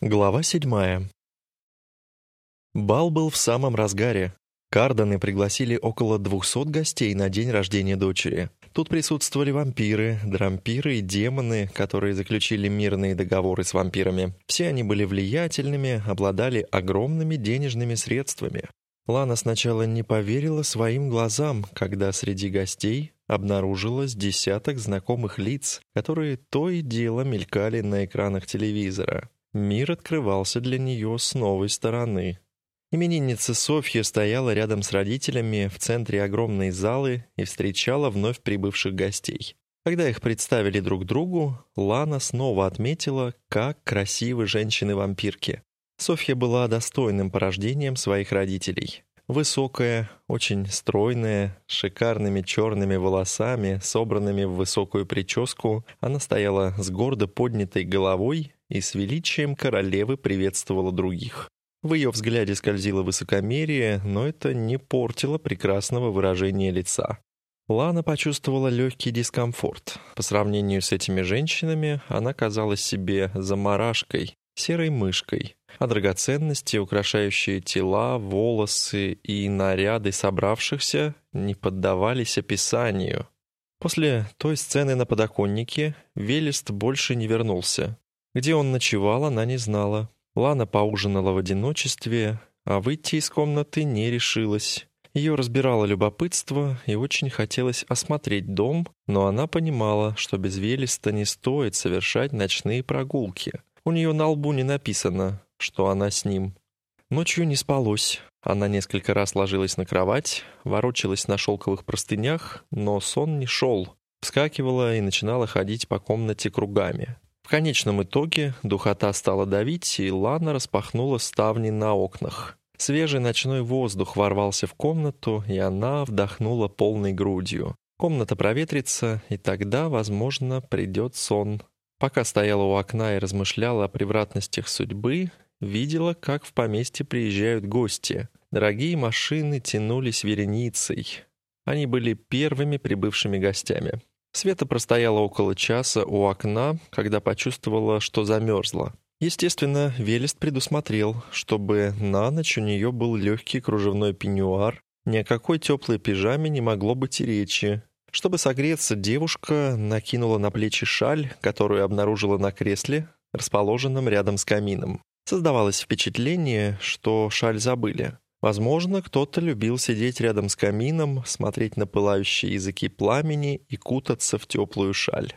Глава седьмая. Бал был в самом разгаре. Карданы пригласили около двухсот гостей на день рождения дочери. Тут присутствовали вампиры, дрампиры и демоны, которые заключили мирные договоры с вампирами. Все они были влиятельными, обладали огромными денежными средствами. Лана сначала не поверила своим глазам, когда среди гостей обнаружилось десяток знакомых лиц, которые то и дело мелькали на экранах телевизора. Мир открывался для нее с новой стороны. Именинница Софья стояла рядом с родителями в центре огромной залы и встречала вновь прибывших гостей. Когда их представили друг другу, Лана снова отметила, как красивы женщины-вампирки. Софья была достойным порождением своих родителей. Высокая, очень стройная, шикарными черными волосами, собранными в высокую прическу, она стояла с гордо поднятой головой и с величием королевы приветствовала других. В ее взгляде скользило высокомерие, но это не портило прекрасного выражения лица. Лана почувствовала легкий дискомфорт. По сравнению с этими женщинами она казалась себе заморашкой, серой мышкой, а драгоценности, украшающие тела, волосы и наряды собравшихся, не поддавались описанию. После той сцены на подоконнике Велест больше не вернулся. Где он ночевал, она не знала. Лана поужинала в одиночестве, а выйти из комнаты не решилась. Ее разбирало любопытство и очень хотелось осмотреть дом, но она понимала, что без Велеста не стоит совершать ночные прогулки. У нее на лбу не написано, что она с ним. Ночью не спалось. Она несколько раз ложилась на кровать, ворочалась на шелковых простынях, но сон не шел. Вскакивала и начинала ходить по комнате кругами. В конечном итоге духота стала давить, и Лана распахнула ставни на окнах. Свежий ночной воздух ворвался в комнату, и она вдохнула полной грудью. Комната проветрится, и тогда, возможно, придет сон. Пока стояла у окна и размышляла о превратностях судьбы, видела, как в поместье приезжают гости. Дорогие машины тянулись вереницей. Они были первыми прибывшими гостями. Света простояла около часа у окна, когда почувствовала, что замерзла. Естественно, Велест предусмотрел, чтобы на ночь у нее был легкий кружевной пеньюар, ни о какой теплой пижаме не могло быть и речи. Чтобы согреться, девушка накинула на плечи шаль, которую обнаружила на кресле, расположенном рядом с камином. Создавалось впечатление, что шаль забыли. Возможно, кто-то любил сидеть рядом с камином, смотреть на пылающие языки пламени и кутаться в теплую шаль.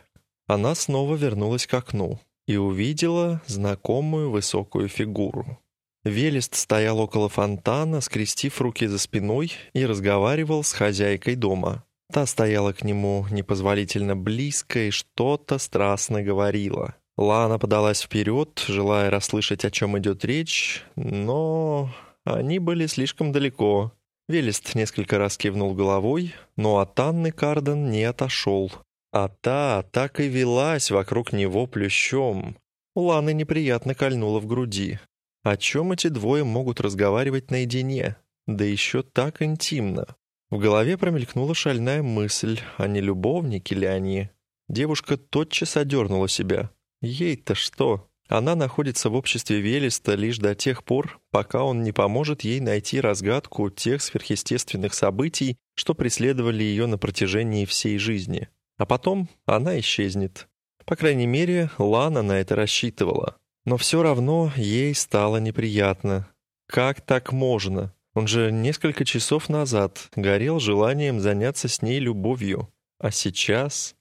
Она снова вернулась к окну и увидела знакомую высокую фигуру. Велест стоял около фонтана, скрестив руки за спиной и разговаривал с хозяйкой дома. Та стояла к нему непозволительно близко и что-то страстно говорила. Лана подалась вперед, желая расслышать, о чем идет речь, но они были слишком далеко. Велест несколько раз кивнул головой, но от Анны Карден не отошел. А та так и велась вокруг него плющом. Ланы неприятно кольнуло в груди. О чем эти двое могут разговаривать наедине? Да еще так интимно. В голове промелькнула шальная мысль, а не любовники ли они? Девушка тотчас одернула себя. Ей-то что? Она находится в обществе Велеста лишь до тех пор, пока он не поможет ей найти разгадку тех сверхъестественных событий, что преследовали ее на протяжении всей жизни. А потом она исчезнет. По крайней мере, Лана на это рассчитывала. Но все равно ей стало неприятно. Как так можно? Он же несколько часов назад горел желанием заняться с ней любовью. А сейчас...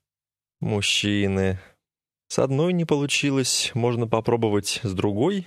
Мужчины, с одной не получилось, можно попробовать с другой?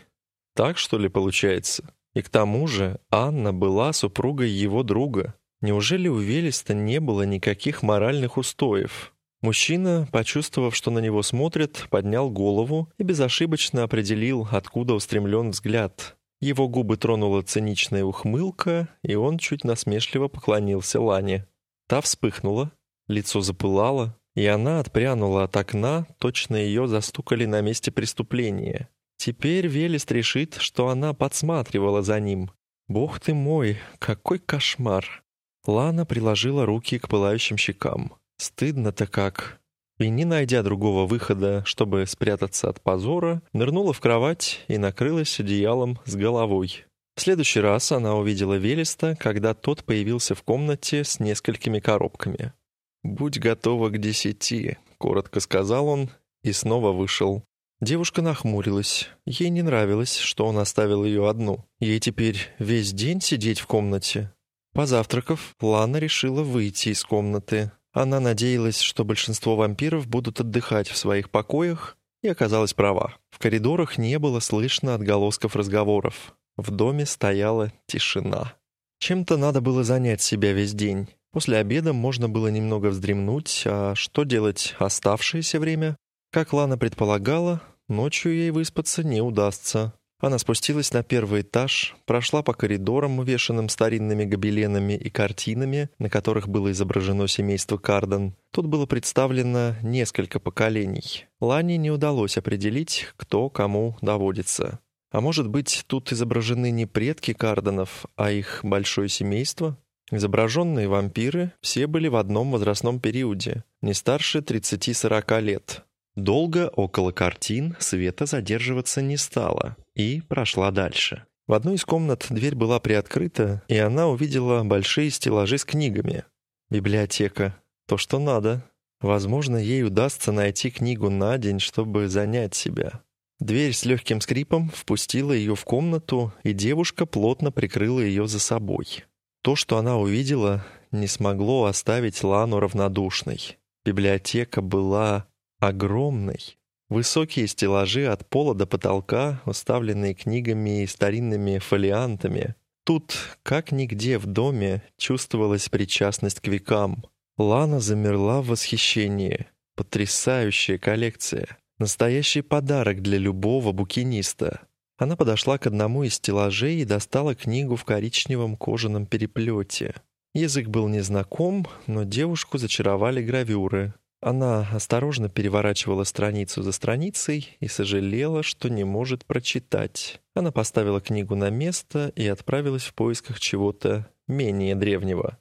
Так, что ли, получается? И к тому же Анна была супругой его друга. Неужели у Велеста не было никаких моральных устоев? Мужчина, почувствовав, что на него смотрят, поднял голову и безошибочно определил, откуда устремлен взгляд. Его губы тронула циничная ухмылка, и он чуть насмешливо поклонился Лане. Та вспыхнула, лицо запылало, и она отпрянула от окна, точно ее застукали на месте преступления. Теперь Велест решит, что она подсматривала за ним. «Бог ты мой, какой кошмар!» Лана приложила руки к пылающим щекам. «Стыдно-то как!» И, не найдя другого выхода, чтобы спрятаться от позора, нырнула в кровать и накрылась одеялом с головой. В следующий раз она увидела Велеста, когда тот появился в комнате с несколькими коробками. «Будь готова к десяти», — коротко сказал он и снова вышел. Девушка нахмурилась. Ей не нравилось, что он оставил ее одну. Ей теперь весь день сидеть в комнате. Позавтракав, Лана решила выйти из комнаты. Она надеялась, что большинство вампиров будут отдыхать в своих покоях, и оказалась права. В коридорах не было слышно отголосков разговоров. В доме стояла тишина. Чем-то надо было занять себя весь день. После обеда можно было немного вздремнуть, а что делать оставшееся время? Как Лана предполагала, ночью ей выспаться не удастся. Она спустилась на первый этаж, прошла по коридорам, увешанным старинными гобеленами и картинами, на которых было изображено семейство Карден. Тут было представлено несколько поколений. Лане не удалось определить, кто кому доводится. А может быть, тут изображены не предки Карденов, а их большое семейство? Изображенные вампиры все были в одном возрастном периоде, не старше 30-40 лет. Долго около картин Света задерживаться не стала и прошла дальше. В одной из комнат дверь была приоткрыта, и она увидела большие стеллажи с книгами. Библиотека. То, что надо. Возможно, ей удастся найти книгу на день, чтобы занять себя. Дверь с легким скрипом впустила ее в комнату, и девушка плотно прикрыла ее за собой. То, что она увидела, не смогло оставить Лану равнодушной. Библиотека была огромной. Высокие стеллажи от пола до потолка, уставленные книгами и старинными фолиантами. Тут, как нигде в доме, чувствовалась причастность к векам. Лана замерла в восхищении. Потрясающая коллекция. Настоящий подарок для любого букиниста. Она подошла к одному из стеллажей и достала книгу в коричневом кожаном переплете. Язык был незнаком, но девушку зачаровали гравюры. Она осторожно переворачивала страницу за страницей и сожалела, что не может прочитать. Она поставила книгу на место и отправилась в поисках чего-то менее древнего.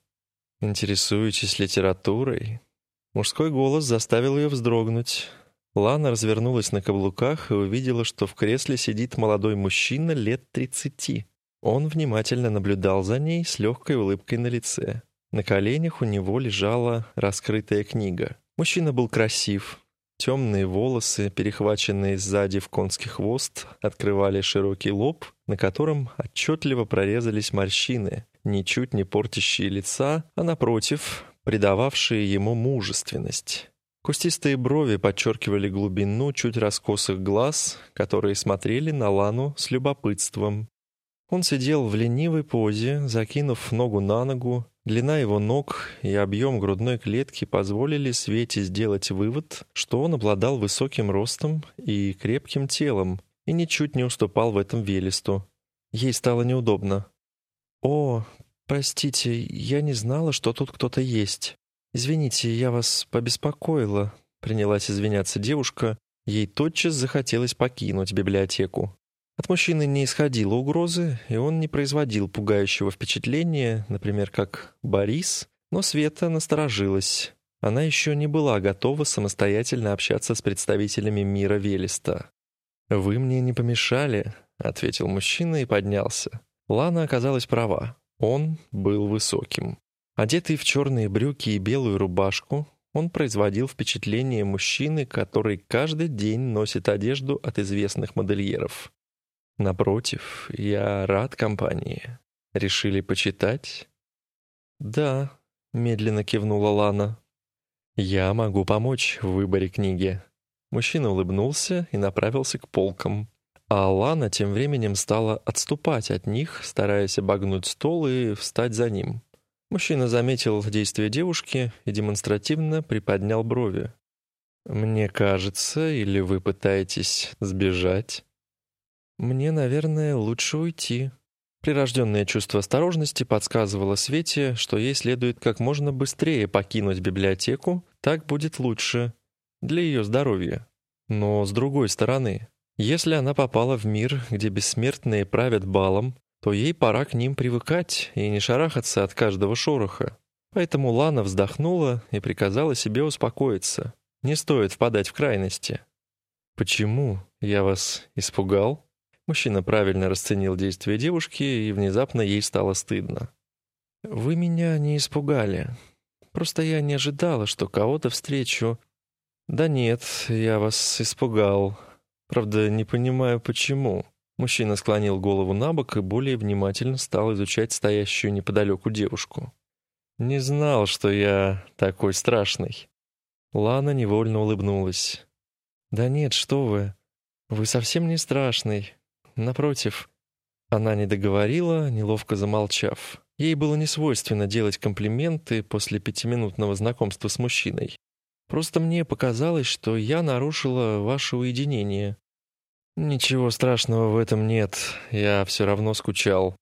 «Интересуетесь литературой?» Мужской голос заставил ее вздрогнуть. Лана развернулась на каблуках и увидела, что в кресле сидит молодой мужчина лет тридцати. Он внимательно наблюдал за ней с легкой улыбкой на лице. На коленях у него лежала раскрытая книга. Мужчина был красив. Темные волосы, перехваченные сзади в конский хвост, открывали широкий лоб, на котором отчетливо прорезались морщины, ничуть не портящие лица, а, напротив, придававшие ему мужественность. Кустистые брови подчеркивали глубину чуть раскосых глаз, которые смотрели на Лану с любопытством. Он сидел в ленивой позе, закинув ногу на ногу. Длина его ног и объем грудной клетки позволили Свете сделать вывод, что он обладал высоким ростом и крепким телом, и ничуть не уступал в этом Велесту. Ей стало неудобно. «О, простите, я не знала, что тут кто-то есть». «Извините, я вас побеспокоила», — принялась извиняться девушка. Ей тотчас захотелось покинуть библиотеку. От мужчины не исходило угрозы, и он не производил пугающего впечатления, например, как Борис, но Света насторожилась. Она еще не была готова самостоятельно общаться с представителями мира Велеста. «Вы мне не помешали», — ответил мужчина и поднялся. Лана оказалась права. Он был высоким. Одетый в черные брюки и белую рубашку, он производил впечатление мужчины, который каждый день носит одежду от известных модельеров. Напротив, я рад компании. Решили почитать? Да, медленно кивнула Лана. Я могу помочь в выборе книги. Мужчина улыбнулся и направился к полкам. А Лана тем временем стала отступать от них, стараясь обогнуть стол и встать за ним. Мужчина заметил действие девушки и демонстративно приподнял брови. «Мне кажется, или вы пытаетесь сбежать?» «Мне, наверное, лучше уйти». Прирожденное чувство осторожности подсказывало Свете, что ей следует как можно быстрее покинуть библиотеку, так будет лучше для ее здоровья. Но с другой стороны, если она попала в мир, где бессмертные правят балом, то ей пора к ним привыкать и не шарахаться от каждого шороха. Поэтому Лана вздохнула и приказала себе успокоиться. Не стоит впадать в крайности. Почему? Я вас испугал? Мужчина правильно расценил действия девушки, и внезапно ей стало стыдно. Вы меня не испугали. Просто я не ожидала, что кого-то встречу. Да нет, я вас испугал. Правда, не понимаю, почему. Мужчина склонил голову на бок и более внимательно стал изучать стоящую неподалеку девушку. «Не знал, что я такой страшный». Лана невольно улыбнулась. «Да нет, что вы. Вы совсем не страшный. Напротив». Она не договорила, неловко замолчав. Ей было не свойственно делать комплименты после пятиминутного знакомства с мужчиной. Просто мне показалось, что я нарушила ваше уединение. «Ничего страшного в этом нет, я все равно скучал.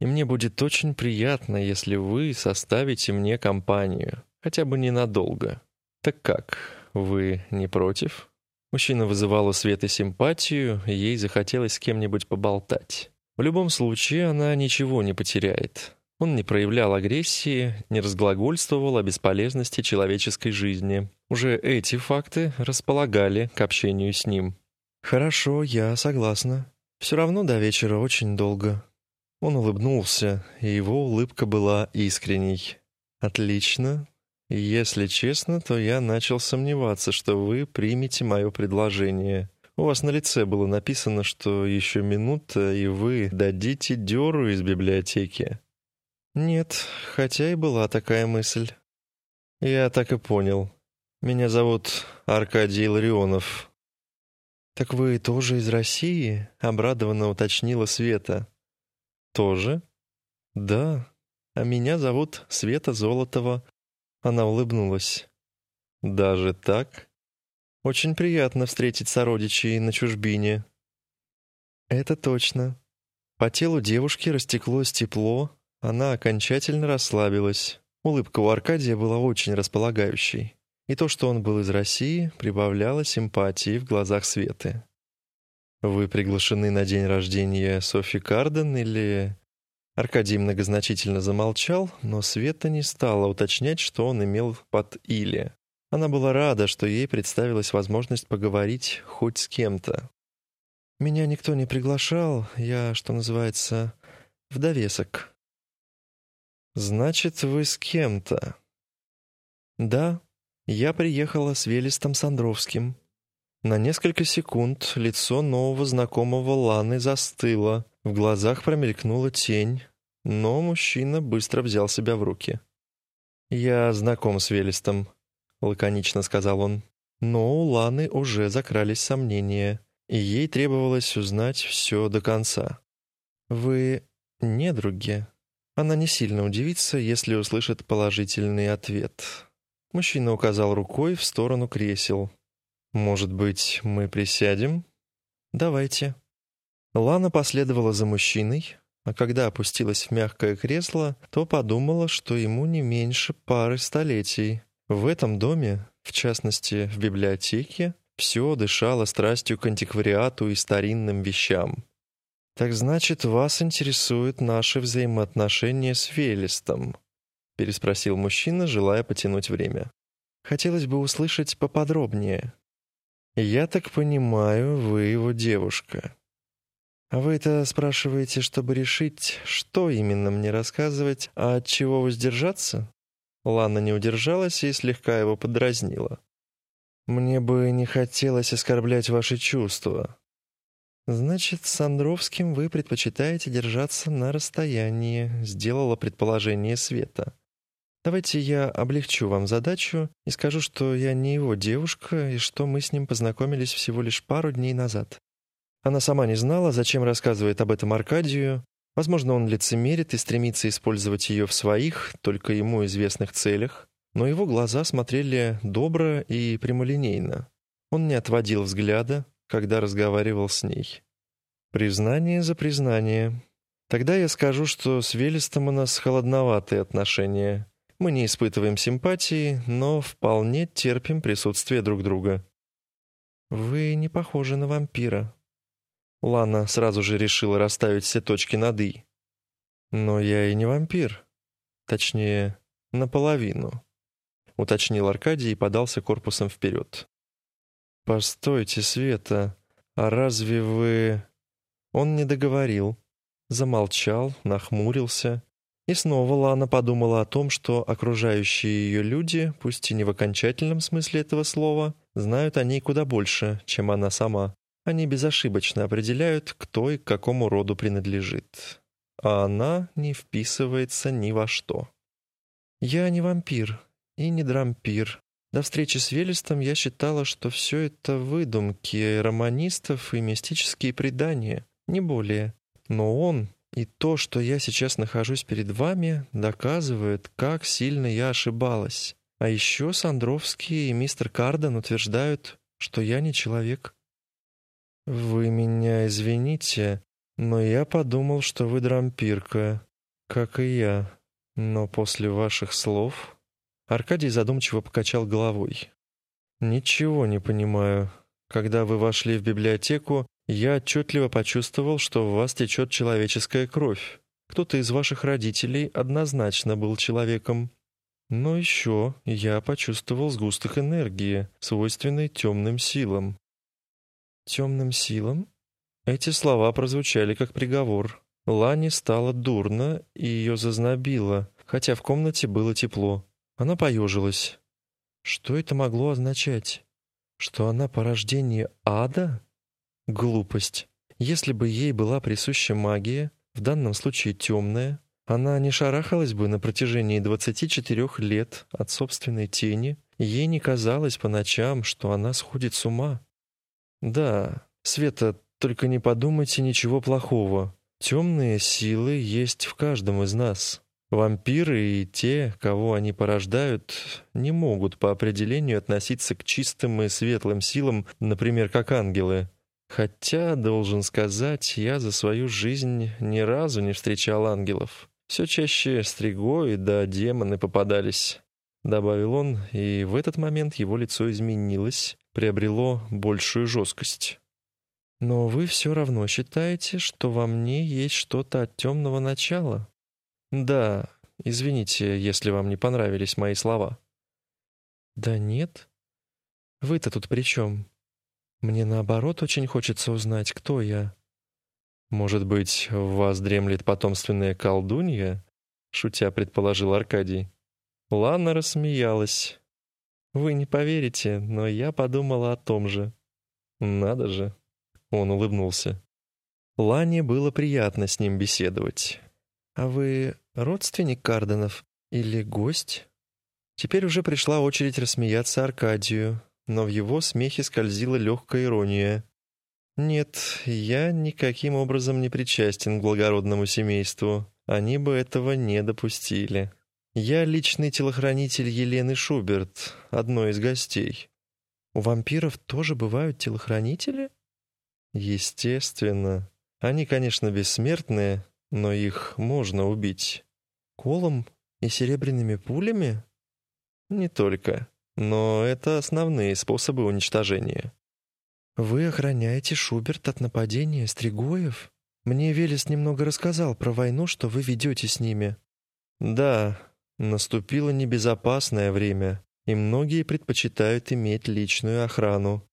И мне будет очень приятно, если вы составите мне компанию, хотя бы ненадолго. Так как, вы не против?» Мужчина вызывал у Светы симпатию, и ей захотелось с кем-нибудь поболтать. В любом случае, она ничего не потеряет. Он не проявлял агрессии, не разглагольствовал о бесполезности человеческой жизни. Уже эти факты располагали к общению с ним. «Хорошо, я согласна. Все равно до вечера очень долго». Он улыбнулся, и его улыбка была искренней. «Отлично. Если честно, то я начал сомневаться, что вы примете мое предложение. У вас на лице было написано, что еще минута, и вы дадите дёру из библиотеки». «Нет, хотя и была такая мысль». «Я так и понял. Меня зовут Аркадий Ларионов. «Так вы тоже из России?» — обрадованно уточнила Света. «Тоже?» «Да. А меня зовут Света Золотова». Она улыбнулась. «Даже так? Очень приятно встретить сородичей на чужбине». «Это точно». По телу девушки растеклось тепло, она окончательно расслабилась. Улыбка у Аркадия была очень располагающей. И то, что он был из России, прибавляло симпатии в глазах Светы. «Вы приглашены на день рождения Софи Карден или...» Аркадий многозначительно замолчал, но Света не стала уточнять, что он имел под «или». Она была рада, что ей представилась возможность поговорить хоть с кем-то. «Меня никто не приглашал, я, что называется, в довесок». «Значит, вы с кем-то?» «Да, я приехала с Велестом Сандровским. На несколько секунд лицо нового знакомого Ланы застыло, в глазах промелькнула тень, но мужчина быстро взял себя в руки. «Я знаком с Велестом», — лаконично сказал он. Но у Ланы уже закрались сомнения, и ей требовалось узнать все до конца. «Вы недруги?» Она не сильно удивится, если услышит положительный ответ. Мужчина указал рукой в сторону кресел. «Может быть, мы присядем?» «Давайте». Лана последовала за мужчиной, а когда опустилась в мягкое кресло, то подумала, что ему не меньше пары столетий. В этом доме, в частности, в библиотеке, все дышало страстью к антиквариату и старинным вещам. «Так значит, вас интересуют наши взаимоотношения с Велестом?» — переспросил мужчина, желая потянуть время. «Хотелось бы услышать поподробнее». «Я так понимаю, вы его девушка». «А вы это спрашиваете, чтобы решить, что именно мне рассказывать, а от чего воздержаться?» Лана не удержалась и слегка его подразнила. «Мне бы не хотелось оскорблять ваши чувства». «Значит, с Андровским вы предпочитаете держаться на расстоянии», — сделала предположение Света. Давайте я облегчу вам задачу и скажу, что я не его девушка и что мы с ним познакомились всего лишь пару дней назад. Она сама не знала, зачем рассказывает об этом Аркадию. Возможно, он лицемерит и стремится использовать ее в своих, только ему известных целях. Но его глаза смотрели добро и прямолинейно. Он не отводил взгляда, когда разговаривал с ней. Признание за признание. Тогда я скажу, что с Велестом у нас холодноватые отношения. Мы не испытываем симпатии, но вполне терпим присутствие друг друга. Вы не похожи на вампира. Лана сразу же решила расставить все точки над «и». Но я и не вампир. Точнее, наполовину. — уточнил Аркадий и подался корпусом вперед. «Постойте, Света, а разве вы...» Он не договорил, замолчал, нахмурился, и снова Лана подумала о том, что окружающие ее люди, пусть и не в окончательном смысле этого слова, знают о ней куда больше, чем она сама. Они безошибочно определяют, кто и к какому роду принадлежит. А она не вписывается ни во что. «Я не вампир и не дрампир. До встречи с Велестом я считала, что все это выдумки романистов и мистические предания, не более. Но он и то, что я сейчас нахожусь перед вами, доказывает, как сильно я ошибалась. А еще Сандровский и мистер Карден утверждают, что я не человек. Вы меня извините, но я подумал, что вы дрампирка, как и я. Но после ваших слов Аркадий задумчиво покачал головой. «Ничего не понимаю. Когда вы вошли в библиотеку, я отчетливо почувствовал, что в вас течет человеческая кровь. Кто-то из ваших родителей однозначно был человеком. Но еще я почувствовал сгусток энергии, свойственной темным силам». «Темным силам?» Эти слова прозвучали как приговор. Лане стало дурно, и ее зазнобило, хотя в комнате было тепло. Она поежилась. Что это могло означать? Что она порождение ада? Глупость. Если бы ей была присуща магия, в данном случае темная, она не шарахалась бы на протяжении 24 лет от собственной тени, ей не казалось по ночам, что она сходит с ума. Да, Света, только не подумайте ничего плохого. Темные силы есть в каждом из нас. Вампиры и те, кого они порождают, не могут по определению относиться к чистым и светлым силам, например, как ангелы. Хотя, должен сказать, я за свою жизнь ни разу не встречал ангелов. Все чаще стригои да демоны попадались, добавил он, и в этот момент его лицо изменилось, приобрело большую жесткость. Но вы все равно считаете, что во мне есть что-то от темного начала? Да, извините, если вам не понравились мои слова. Да нет. Вы-то тут при чем? Мне наоборот очень хочется узнать, кто я. Может быть, в вас дремлет потомственная колдунья? Шутя предположил Аркадий. Лана рассмеялась. Вы не поверите, но я подумала о том же. Надо же. Он улыбнулся. Лане было приятно с ним беседовать. «А вы родственник Карденов или гость?» Теперь уже пришла очередь рассмеяться Аркадию, но в его смехе скользила легкая ирония. «Нет, я никаким образом не причастен к благородному семейству. Они бы этого не допустили. Я личный телохранитель Елены Шуберт, одной из гостей». «У вампиров тоже бывают телохранители?» «Естественно. Они, конечно, бессмертные, но их можно убить. Колом и серебряными пулями? Не только. Но это основные способы уничтожения. Вы охраняете Шуберт от нападения стригоев? Мне Велес немного рассказал про войну, что вы ведете с ними. Да, наступило небезопасное время, и многие предпочитают иметь личную охрану.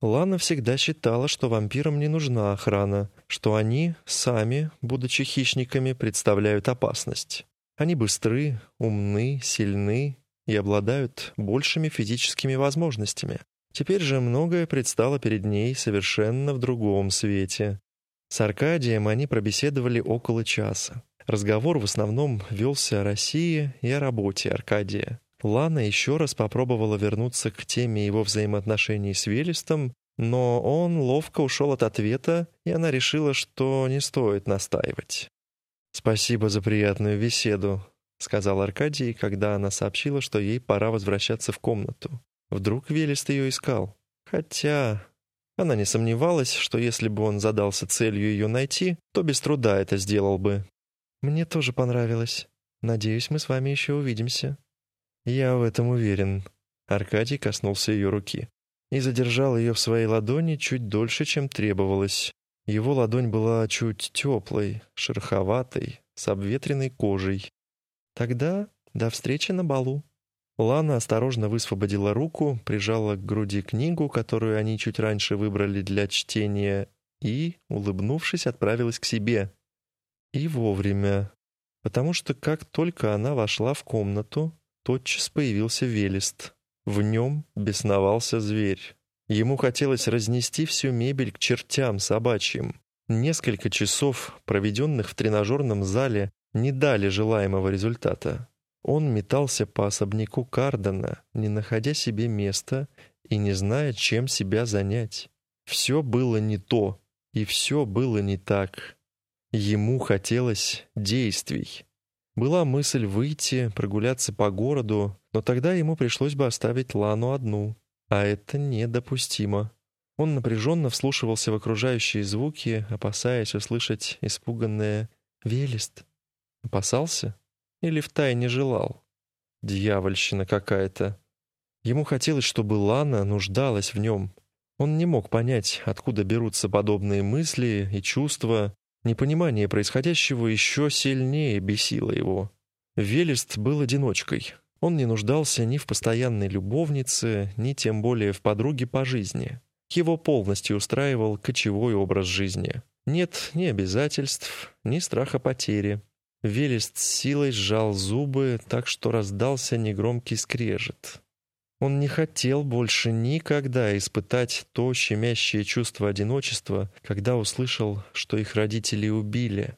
Лана всегда считала, что вампирам не нужна охрана, что они сами, будучи хищниками, представляют опасность. Они быстры, умны, сильны и обладают большими физическими возможностями. Теперь же многое предстало перед ней совершенно в другом свете. С Аркадием они пробеседовали около часа. Разговор в основном велся о России и о работе Аркадия. Лана еще раз попробовала вернуться к теме его взаимоотношений с Велестом, но он ловко ушел от ответа, и она решила, что не стоит настаивать. «Спасибо за приятную беседу», — сказал Аркадий, когда она сообщила, что ей пора возвращаться в комнату. Вдруг Велест ее искал. Хотя она не сомневалась, что если бы он задался целью ее найти, то без труда это сделал бы. «Мне тоже понравилось. Надеюсь, мы с вами еще увидимся». «Я в этом уверен». Аркадий коснулся ее руки и задержал ее в своей ладони чуть дольше, чем требовалось. Его ладонь была чуть теплой, шероховатой, с обветренной кожей. «Тогда до встречи на балу». Лана осторожно высвободила руку, прижала к груди книгу, которую они чуть раньше выбрали для чтения, и, улыбнувшись, отправилась к себе. И вовремя, потому что как только она вошла в комнату, тотчас появился Велест. В нем бесновался зверь. Ему хотелось разнести всю мебель к чертям собачьим. Несколько часов, проведенных в тренажерном зале, не дали желаемого результата. Он метался по особняку Кардена, не находя себе места и не зная, чем себя занять. Все было не то, и все было не так. Ему хотелось действий. Была мысль выйти, прогуляться по городу, но тогда ему пришлось бы оставить Лану одну. А это недопустимо. Он напряженно вслушивался в окружающие звуки, опасаясь услышать испуганное «Велест». Опасался? Или втайне желал? Дьявольщина какая-то. Ему хотелось, чтобы Лана нуждалась в нем. Он не мог понять, откуда берутся подобные мысли и чувства. Непонимание происходящего еще сильнее бесило его. Велест был одиночкой. Он не нуждался ни в постоянной любовнице, ни тем более в подруге по жизни. Его полностью устраивал кочевой образ жизни. Нет ни обязательств, ни страха потери. Велест силой сжал зубы, так что раздался негромкий скрежет. Он не хотел больше никогда испытать то щемящее чувство одиночества, когда услышал, что их родители убили.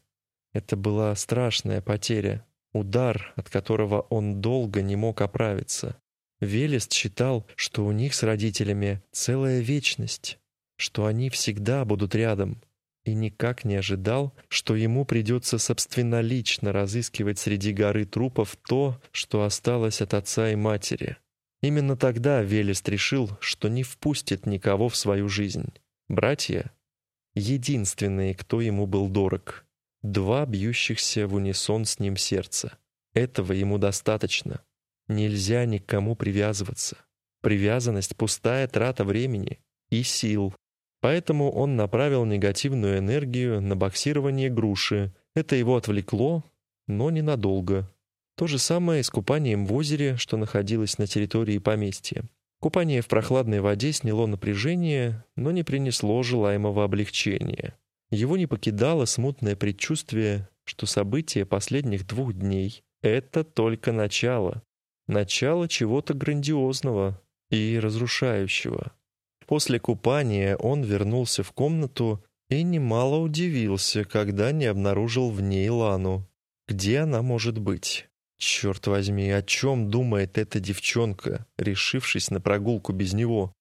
Это была страшная потеря, удар, от которого он долго не мог оправиться. Велест считал, что у них с родителями целая вечность, что они всегда будут рядом — и никак не ожидал, что ему придется собственнолично разыскивать среди горы трупов то, что осталось от отца и матери. Именно тогда Велест решил, что не впустит никого в свою жизнь. Братья — единственные, кто ему был дорог. Два бьющихся в унисон с ним сердца. Этого ему достаточно. Нельзя никому привязываться. Привязанность — пустая трата времени и сил. Поэтому он направил негативную энергию на боксирование груши. Это его отвлекло, но ненадолго. То же самое с купанием в озере, что находилось на территории поместья. Купание в прохладной воде сняло напряжение, но не принесло желаемого облегчения. Его не покидало смутное предчувствие, что события последних двух дней — это только начало. Начало чего-то грандиозного и разрушающего. После купания он вернулся в комнату и немало удивился, когда не обнаружил в ней Лану. Где она может быть? Черт возьми, о чем думает эта девчонка, решившись на прогулку без него?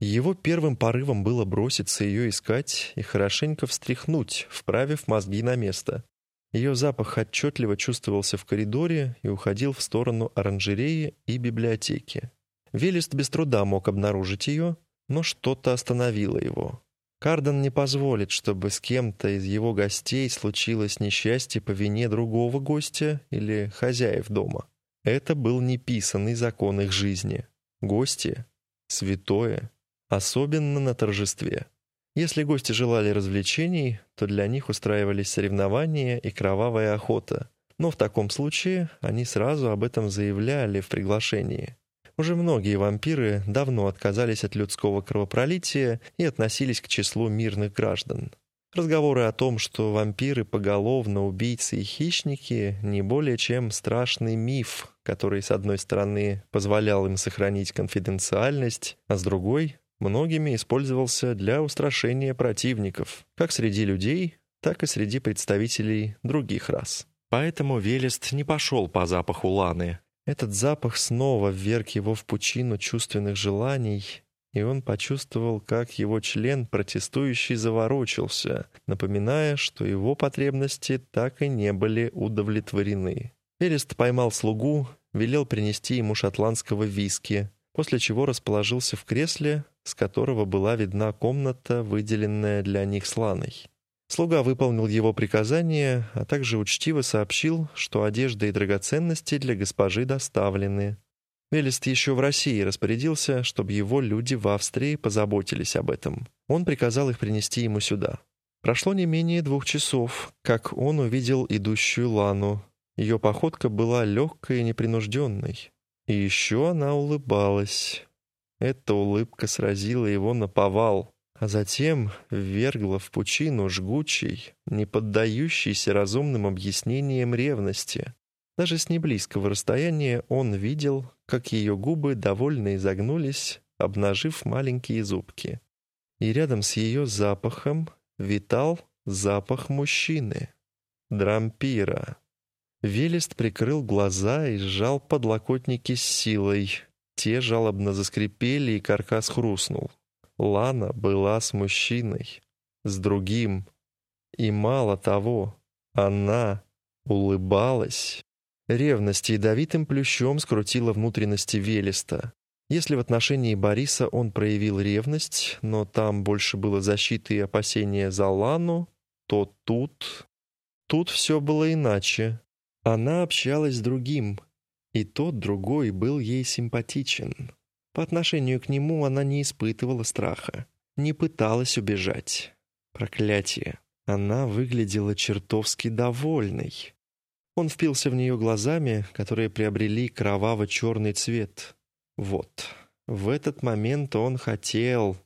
Его первым порывом было броситься ее искать и хорошенько встряхнуть, вправив мозги на место. Ее запах отчетливо чувствовался в коридоре и уходил в сторону оранжереи и библиотеки. Велест без труда мог обнаружить ее, но что-то остановило его. Карден не позволит, чтобы с кем-то из его гостей случилось несчастье по вине другого гостя или хозяев дома. Это был неписанный закон их жизни. Гости — святое, особенно на торжестве. Если гости желали развлечений, то для них устраивались соревнования и кровавая охота. Но в таком случае они сразу об этом заявляли в приглашении. Уже многие вампиры давно отказались от людского кровопролития и относились к числу мирных граждан. Разговоры о том, что вампиры поголовно убийцы и хищники, не более чем страшный миф, который, с одной стороны, позволял им сохранить конфиденциальность, а с другой — многими использовался для устрашения противников, как среди людей, так и среди представителей других рас. Поэтому Велест не пошел по запаху Ланы, этот запах снова вверг его в пучину чувственных желаний, и он почувствовал, как его член протестующий заворочился, напоминая, что его потребности так и не были удовлетворены. Эрест поймал слугу, велел принести ему шотландского виски, после чего расположился в кресле, с которого была видна комната, выделенная для них сланой. Слуга выполнил его приказание, а также учтиво сообщил, что одежда и драгоценности для госпожи доставлены. Велест еще в России распорядился, чтобы его люди в Австрии позаботились об этом. Он приказал их принести ему сюда. Прошло не менее двух часов, как он увидел идущую Лану. Ее походка была легкой и непринужденной. И еще она улыбалась. Эта улыбка сразила его на повал, а затем ввергла в пучину жгучей, не поддающейся разумным объяснениям ревности. Даже с неблизкого расстояния он видел, как ее губы довольно изогнулись, обнажив маленькие зубки. И рядом с ее запахом витал запах мужчины, дрампира. Велест прикрыл глаза и сжал подлокотники с силой. Те жалобно заскрипели, и каркас хрустнул. Лана была с мужчиной, с другим. И мало того, она улыбалась. Ревность ядовитым плющом скрутила внутренности Велеста. Если в отношении Бориса он проявил ревность, но там больше было защиты и опасения за Лану, то тут... Тут все было иначе. Она общалась с другим, и тот другой был ей симпатичен. По отношению к нему она не испытывала страха, не пыталась убежать. Проклятие. Она выглядела чертовски довольной. Он впился в нее глазами, которые приобрели кроваво-черный цвет. Вот. В этот момент он хотел...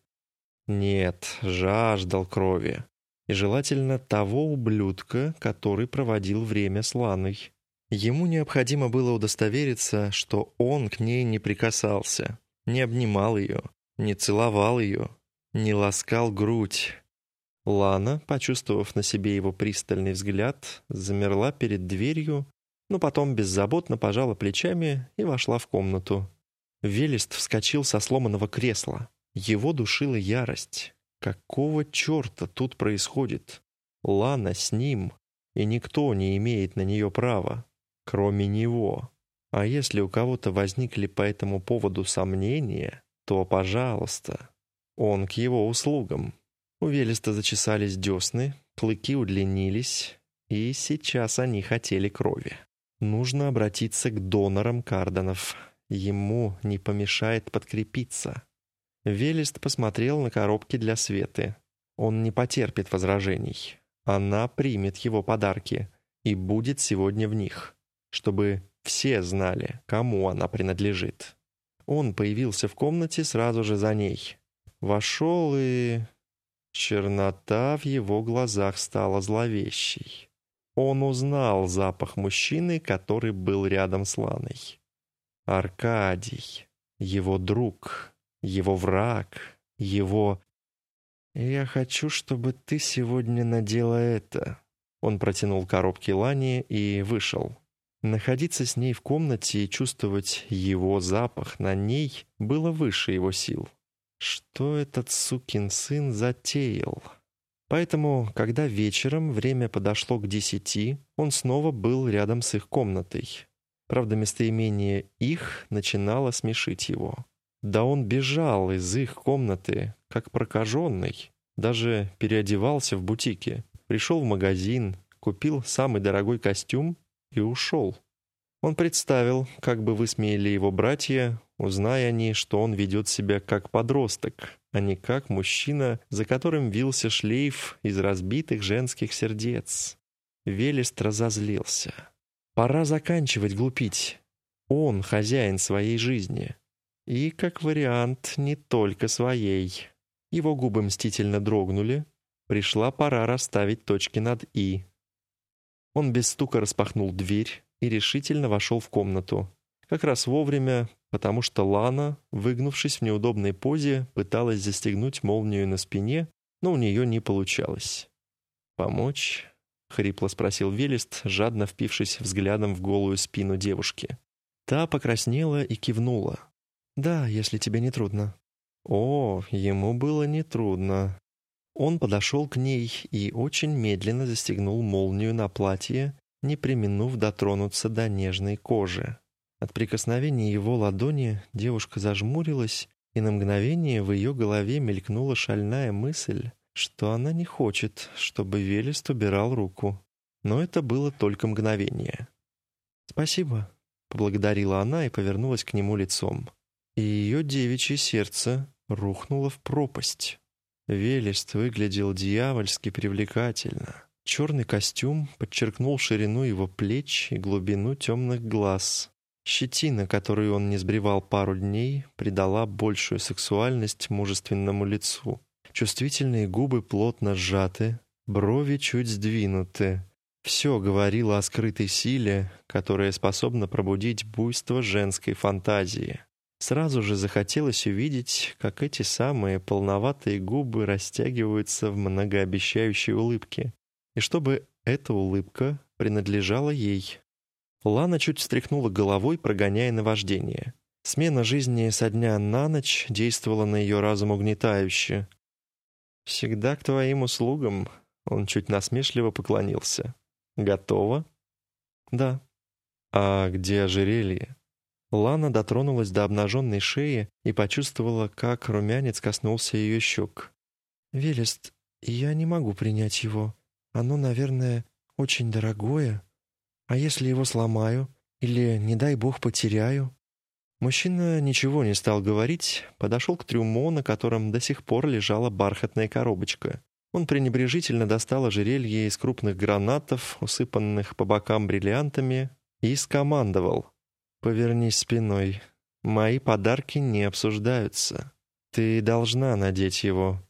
Нет, жаждал крови и желательно того ублюдка, который проводил время с Ланой. Ему необходимо было удостовериться, что он к ней не прикасался, не обнимал ее, не целовал ее, не ласкал грудь. Лана, почувствовав на себе его пристальный взгляд, замерла перед дверью, но потом беззаботно пожала плечами и вошла в комнату. Велест вскочил со сломанного кресла. Его душила ярость. Какого черта тут происходит? Лана с ним, и никто не имеет на нее права, кроме него. А если у кого-то возникли по этому поводу сомнения, то, пожалуйста, он к его услугам. У Велеста зачесались десны, клыки удлинились, и сейчас они хотели крови. Нужно обратиться к донорам Карденов. Ему не помешает подкрепиться. Велест посмотрел на коробки для Светы. Он не потерпит возражений. Она примет его подарки и будет сегодня в них, чтобы все знали, кому она принадлежит. Он появился в комнате сразу же за ней. Вошел и... Чернота в его глазах стала зловещей. Он узнал запах мужчины, который был рядом с Ланой. Аркадий, его друг, его враг, его... «Я хочу, чтобы ты сегодня надела это». Он протянул коробки Лани и вышел. Находиться с ней в комнате и чувствовать его запах на ней было выше его сил. Что этот сукин сын затеял? Поэтому, когда вечером время подошло к десяти, он снова был рядом с их комнатой. Правда, местоимение «их» начинало смешить его. Да он бежал из их комнаты, как прокаженный. Даже переодевался в бутике. Пришел в магазин, купил самый дорогой костюм и ушел. Он представил, как бы высмеяли его братья, узная они, что он ведет себя как подросток, а не как мужчина, за которым вился шлейф из разбитых женских сердец. Велест разозлился. Пора заканчивать глупить. Он хозяин своей жизни. И, как вариант, не только своей. Его губы мстительно дрогнули. Пришла пора расставить точки над «и». Он без стука распахнул дверь и решительно вошел в комнату. Как раз вовремя, потому что Лана, выгнувшись в неудобной позе, пыталась застегнуть молнию на спине, но у нее не получалось. «Помочь?» — хрипло спросил Велест, жадно впившись взглядом в голую спину девушки. Та покраснела и кивнула. «Да, если тебе не трудно». О, ему было нетрудно. Он подошел к ней и очень медленно застегнул молнию на платье, не применув дотронуться до нежной кожи. От прикосновения его ладони девушка зажмурилась, и на мгновение в ее голове мелькнула шальная мысль, что она не хочет, чтобы Велест убирал руку. Но это было только мгновение. «Спасибо», — поблагодарила она и повернулась к нему лицом и ее девичье сердце рухнуло в пропасть. Велест выглядел дьявольски привлекательно. Черный костюм подчеркнул ширину его плеч и глубину темных глаз. Щетина, которую он не сбривал пару дней, придала большую сексуальность мужественному лицу. Чувствительные губы плотно сжаты, брови чуть сдвинуты. Все говорило о скрытой силе, которая способна пробудить буйство женской фантазии. Сразу же захотелось увидеть, как эти самые полноватые губы растягиваются в многообещающей улыбке, и чтобы эта улыбка принадлежала ей. Лана чуть встряхнула головой, прогоняя наваждение. Смена жизни со дня на ночь действовала на ее разум угнетающе. «Всегда к твоим услугам», — он чуть насмешливо поклонился. «Готово?» «Да». «А где ожерелье?» Лана дотронулась до обнаженной шеи и почувствовала, как румянец коснулся ее щек. «Велест, я не могу принять его. Оно, наверное, очень дорогое. А если его сломаю? Или, не дай бог, потеряю?» Мужчина ничего не стал говорить, подошел к трюмо, на котором до сих пор лежала бархатная коробочка. Он пренебрежительно достал ожерелье из крупных гранатов, усыпанных по бокам бриллиантами, и скомандовал. «Повернись спиной. Мои подарки не обсуждаются. Ты должна надеть его».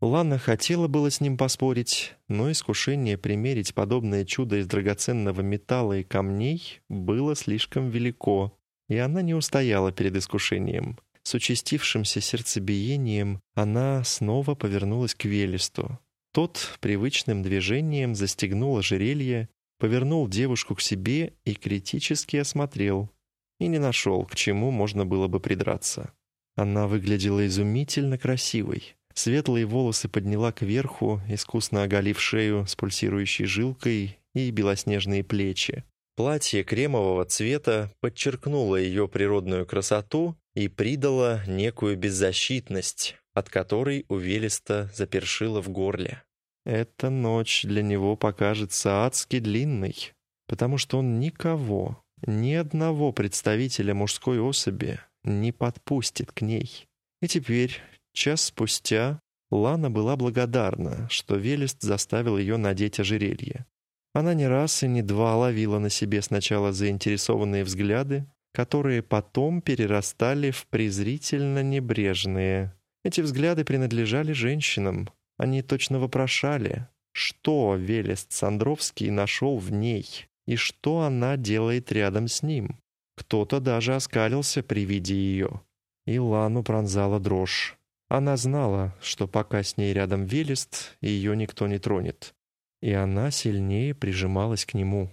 Лана хотела было с ним поспорить, но искушение примерить подобное чудо из драгоценного металла и камней было слишком велико, и она не устояла перед искушением. С участившимся сердцебиением она снова повернулась к Велесту. Тот привычным движением застегнул ожерелье, повернул девушку к себе и критически осмотрел и не нашел, к чему можно было бы придраться. Она выглядела изумительно красивой. Светлые волосы подняла кверху, искусно оголив шею с пульсирующей жилкой и белоснежные плечи. Платье кремового цвета подчеркнуло ее природную красоту и придало некую беззащитность, от которой у Велеста запершило в горле. Эта ночь для него покажется адски длинной, потому что он никого, ни одного представителя мужской особи не подпустит к ней. И теперь, час спустя, Лана была благодарна, что Велест заставил ее надеть ожерелье. Она не раз и не два ловила на себе сначала заинтересованные взгляды, которые потом перерастали в презрительно небрежные. Эти взгляды принадлежали женщинам. Они точно вопрошали, что Велест Сандровский нашел в ней, и что она делает рядом с ним. Кто-то даже оскалился при виде ее. И Лану пронзала дрожь. Она знала, что пока с ней рядом Велест, ее никто не тронет. И она сильнее прижималась к нему.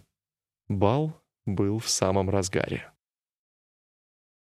Бал был в самом разгаре.